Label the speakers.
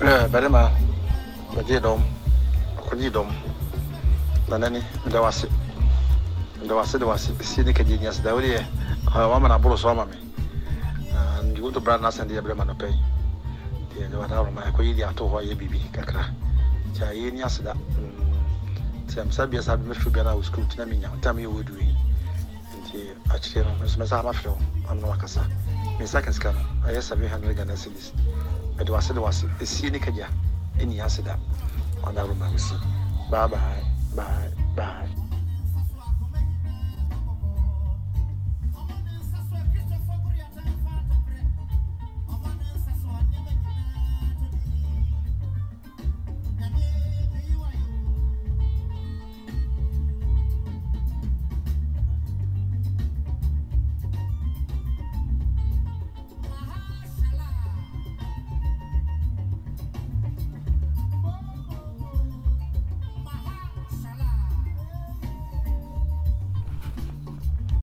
Speaker 1: Eh, barima megye dɔm akɔgye dɔm nanani meda wase meda wase de wase sie ne kagye nya seda wodeɛ wama no aboro so ama me nde wodo bra no asɛn de yɛbrɛ ma no pɛi deɛ de wada woroma ɛkɔyi de ato hɔ yɛ biribi kakra nti a yɛni aseda nti amsa bia saa bɛmɛfiri biara a wɔ skul ntina menya ntam yɛ wɔdu yi nti akyerɛ no nso mɛsɛ amafrɛ wo amna wakasa. Mensa ka sika no ɛyɛ 700 ghana cities ɛde wase ne wase esie ne kagya ɛni ase da ɔda roma bye bye bye bye.